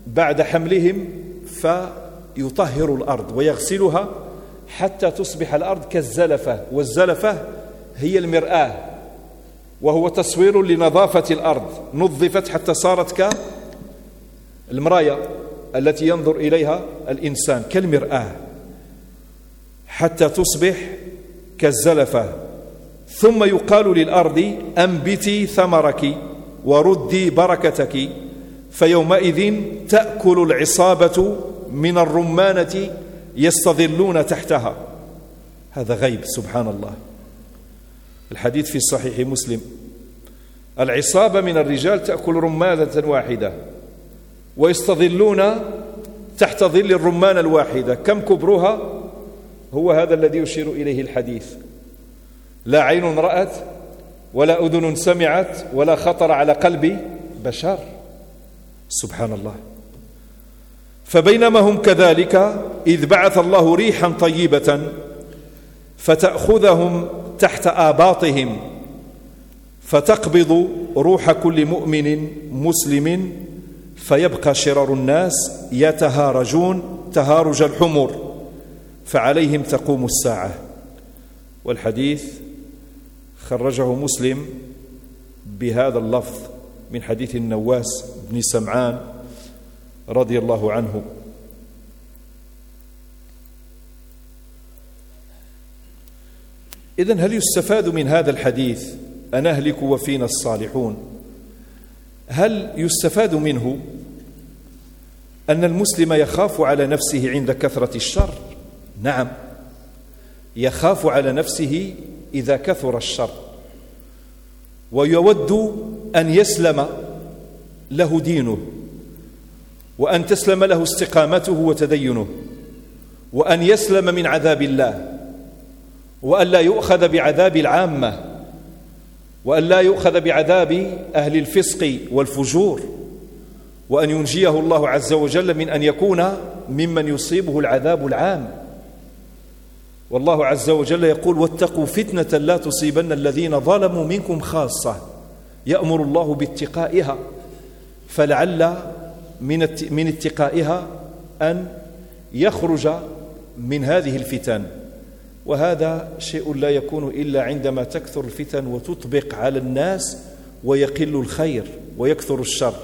بعد حملهم فيطهر الأرض ويغسلها حتى تصبح الأرض كالزلفة والزلفة هي المرآة وهو تصوير لنظافة الأرض نظفت حتى صارت كالمرايه التي ينظر إليها الإنسان كالمرآة حتى تصبح كالزلفة. ثم يقال للأرض أنبتي ثمرك وردي بركتك. فيومئذ تأكل العصابة من الرمانة يستظلون تحتها. هذا غيب سبحان الله. الحديث في صحيح مسلم العصابة من الرجال تأكل رمانه واحدة. ويستظلون تحت ظل الرمان الواحده كم كبرها؟ هو هذا الذي يشير إليه الحديث. لا عين رأت ولا أذن سمعت ولا خطر على قلب بشر. سبحان الله. فبينما هم كذلك إذ بعث الله ريحا طيبة فتأخذهم تحت آباطهم فتقبض روح كل مؤمن مسلم فيبقى شرار الناس يتهارجون تهارج الحمر فعليهم تقوم الساعة. والحديث خرجه مسلم بهذا اللفظ من حديث النواس بن سمعان رضي الله عنه. إذن هل يستفاد من هذا الحديث أنهلك وفينا الصالحون؟ هل يستفاد منه أن المسلم يخاف على نفسه عند كثرة الشر؟ نعم. يخاف على نفسه إذا كثر الشر. ويود أن يسلم له دينه وأن تسلم له استقامته وتدينه وأن يسلم من عذاب الله وأن لا يؤخذ بعذاب العامة. وأن لا يؤخذ بعذاب أهل الفسق والفجور وأن ينجيه الله عز وجل من أن يكون ممن يصيبه العذاب العام. والله عز وجل يقول واتقوا فتنة لا تصيبن الذين ظلموا منكم خاصة يأمر الله باتقائها فلعل من من اتقائها أن يخرج من هذه الفتن. وهذا شيء لا يكون إلا عندما تكثر الفتن وتطبق على الناس ويقل الخير ويكثر الشر.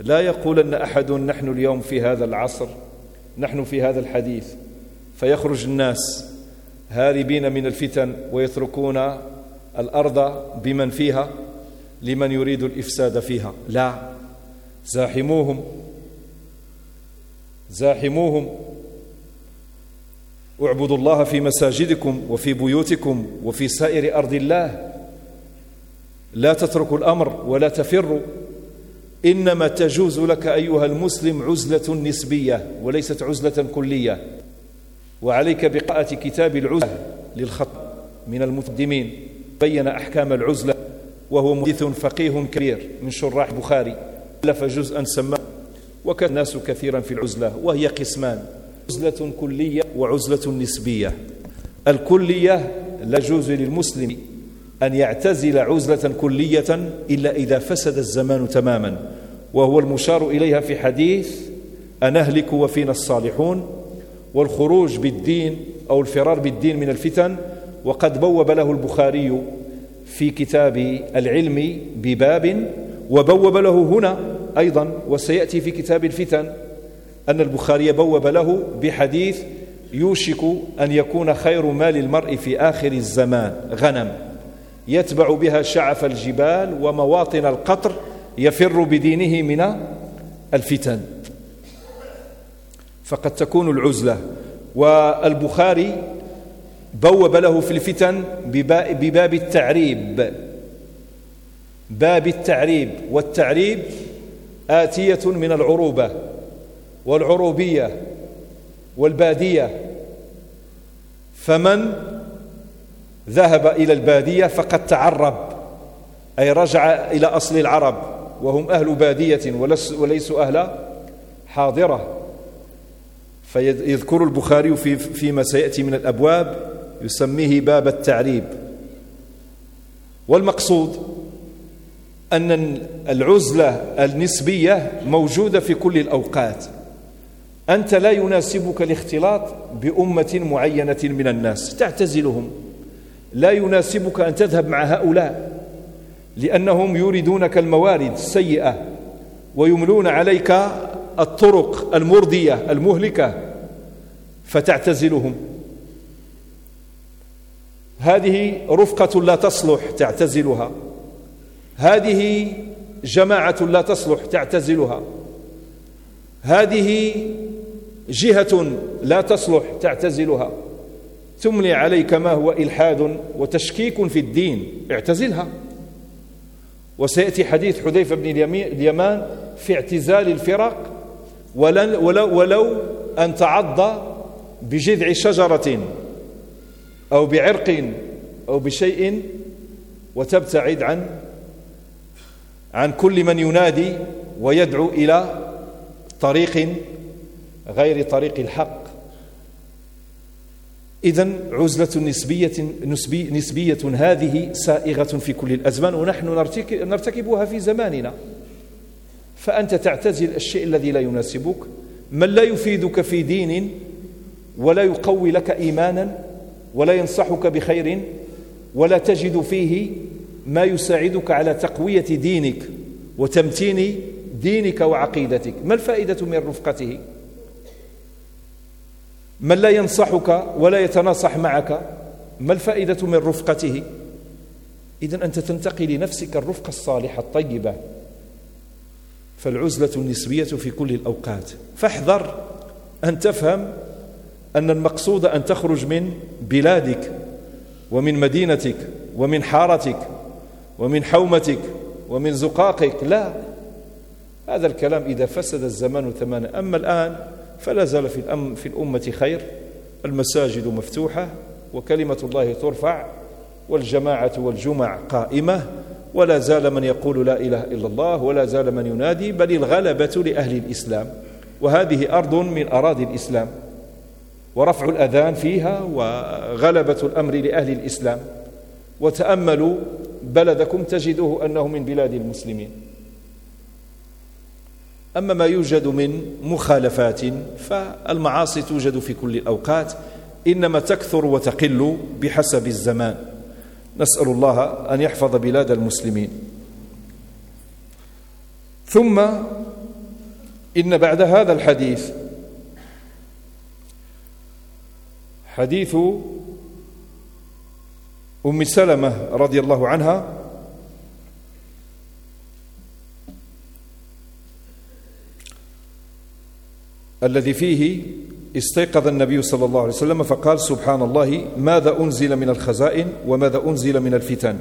لا يقولن أحد نحن اليوم في هذا العصر نحن في هذا الحديث. فيخرج الناس هاربين من الفتن ويتركون الأرض بمن فيها لمن يريد الإفساد فيها. لا. زاحموهم. زاحموهم. اعبدوا الله في مساجدكم وفي بيوتكم وفي سائر أرض الله. لا تتركوا الأمر ولا تفروا. إنما تجوز لك أيها المسلم عزلة نسبية وليست عزلة كلية. وعليك بقراءة كتاب العزلة للخط من المتقدمين بين أحكام العزلة وهو محدث فقيه كبير من شراح البخاري ألف جزءا سماه وكان الناس كثيرا في العزلة وهي قسمان. عزلة كلية وعزلة نسبية. الكلية لا يجوز للمسلم أن يعتزل عزلة كلية إلا إذا فسد الزمان تماما. وهو المشار إليها في حديث أنهلك وفينا الصالحون والخروج بالدين أو الفرار بالدين من الفتن. وقد بوب له البخاري في كتاب العلم بباب وبوب له هنا أيضا وسيأتي في كتاب الفتن. أن البخاري بوب له بحديث يوشك أن يكون خير مال المرء في آخر الزمان غنم. يتبع بها شعف الجبال ومواطن القطر يفر بدينه من الفتن. فقد تكون العزلة. والبخاري بوب له في الفتن بباب التعريب. باب التعريب. والتعريب آتية من العروبة. والعروبية والبادية. فمن ذهب إلى البادية فقد تعرب أي رجع إلى أصل العرب وهم أهل بادية وليسوا أهل حاضرة. فيذكر البخاري في فيما سيأتي من الأبواب يسميه باب التعريب. والمقصود أن العزلة النسبية موجودة في كل الأوقات. أنت لا يناسبك الاختلاط بأمة معينة من الناس. تعتزلهم. لا يناسبك أن تذهب مع هؤلاء لأنهم يريدونك الموارد السيئة ويملون عليك الطرق المردية المهلكة فتعتزلهم. هذه رفقة لا تصلح تعتزلها. هذه جماعة لا تصلح تعتزلها. هذه جهة لا تصلح تعتزلها. تملي عليك ما هو إلحاد وتشكيك في الدين اعتزلها. وسيأتي حديث حذيفة بن اليمان في اعتزال الفرق ولو, ولو أن تعض بجذع شجرة أو بعرق أو بشيء وتبتعد عن عن كل من ينادي ويدعو إلى طريق غير طريق الحق. إذا عزلة نسبية نسبي نسبية هذه سائغة في كل الأزمان ونحن نرتكبها في زماننا. فأنت تعتزل الشيء الذي لا يناسبك. من لا يفيدك في دين ولا يقوي لك إيمانا ولا ينصحك بخير ولا تجد فيه ما يساعدك على تقوية دينك وتمتين دينك وعقيدتك. ما الفائدة من رفقته؟ من لا ينصحك ولا يتناصح معك ما الفائدة من رفقته؟ إذن أنت تنتقي لنفسك الرفقة الصالحة الطيبة. فالعزلة النسبية في كل الأوقات. فاحذر أن تفهم أن المقصود أن تخرج من بلادك ومن مدينتك ومن حارتك ومن حومتك ومن زقاقك. لا هذا الكلام إذا فسد الزمان ثمانة. أما الآن فلا زال في, الأم في الأمة خير المساجد مفتوحة وكلمة الله ترفع والجماعة والجمع قائمة ولا زال من يقول لا إله إلا الله ولا زال من ينادي بل الغلبة لأهل الإسلام. وهذه أرض من أراضي الإسلام ورفع الأذان فيها وغلبة الأمر لأهل الإسلام. وتأملوا بلدكم تجدوه أنه من بلاد المسلمين. أما ما يوجد من مخالفات فالمعاصي توجد في كل الأوقات إنما تكثر وتقل بحسب الزمان. نسأل الله أن يحفظ بلاد المسلمين. ثم إن بعد هذا الحديث حديث أم سلمة رضي الله عنها الذي فيه استيقظ النبي صلى الله عليه وسلم فقال سبحان الله ماذا أنزل من الخزائن وماذا أنزل من الفتن؟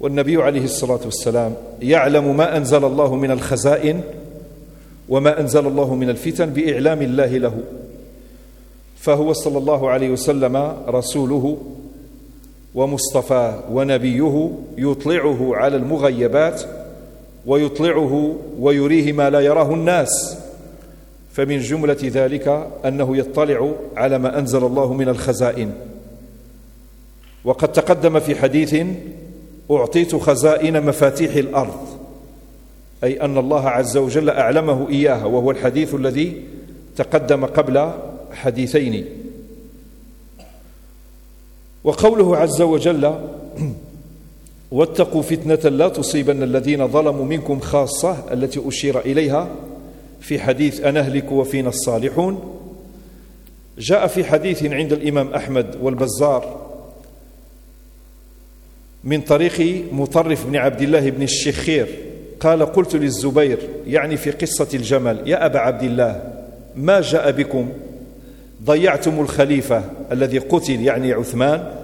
والنبي عليه الصلاة والسلام يعلم ما أنزل الله من الخزائن وما أنزل الله من الفتن بإعلام الله له. فهو صلى الله عليه وسلم رسوله ومصطفاه ونبيه يطلعه على المغيبات ويطلعه ويريه ما لا يراه الناس. فمن جملة ذلك أنه يطلع على ما أنزل الله من الخزائن. وقد تقدم في حديث أعطيت خزائن مفاتيح الأرض أي أن الله عز وجل أعلمه إياها وهو الحديث الذي تقدم قبل حديثين. وقوله عز وجل واتقوا فتنة لا تصيبن الذين ظلموا منكم خاصة التي أشير إليها في حديث أنهلك وفينا الصالحون جاء في حديث عند الإمام أحمد والبزار من طريق مطرف بن عبد الله بن الشخير قال قلت للزبير يعني في قصة الجمل يا أبا عبد الله ما جاء بكم؟ ضيعتم الخليفة الذي قتل يعني عثمان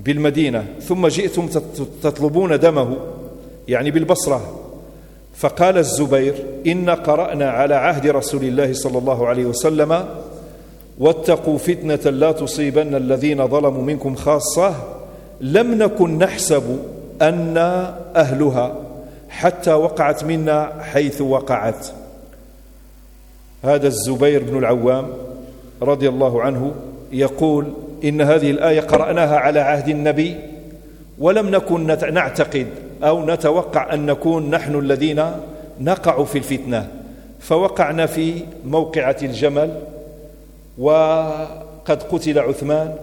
بالمدينة ثم جئتم تطلبون دمه يعني بالبصرة. فقال الزبير إن قرأنا على عهد رسول الله صلى الله عليه وسلم واتقوا فتنة لا تصيبن الذين ظلموا منكم خاصة لم نكن نحسب أن أهلها حتى وقعت منا حيث وقعت. هذا الزبير بن العوام رضي الله عنه يقول إن هذه الآية قرأناها على عهد النبي ولم نكن نعتقد أو نتوقع أن نكون نحن الذين نقع في الفتنة. فوقعنا في موقعة الجمل وقد قتل عثمان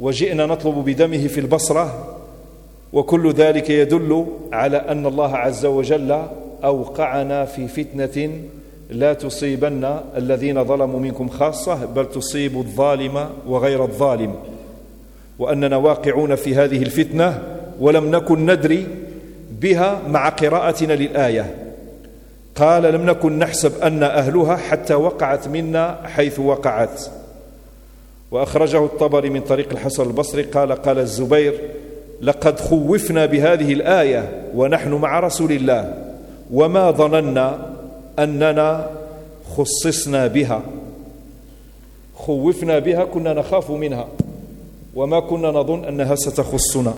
وجئنا نطلب بدمه في البصرة وكل ذلك يدل على أن الله عز وجل أوقعنا في فتنة لا تصيبن الذين ظلموا منكم خاصة بل تصيب الظالم وغير الظالم. وأننا واقعون في هذه الفتنة ولم نكن ندري بها مع قراءتنا للآية. قال لم نكن نحسب أن أهلها حتى وقعت منا حيث وقعت. وأخرجه الطبري من طريق الحسن البصري قال قال الزبير لقد خوفنا بهذه الآية ونحن مع رسول الله وما ظننا أننا خصصنا بها. خوفنا بها كنا نخاف منها وما كنا نظن أنها ستخصنا.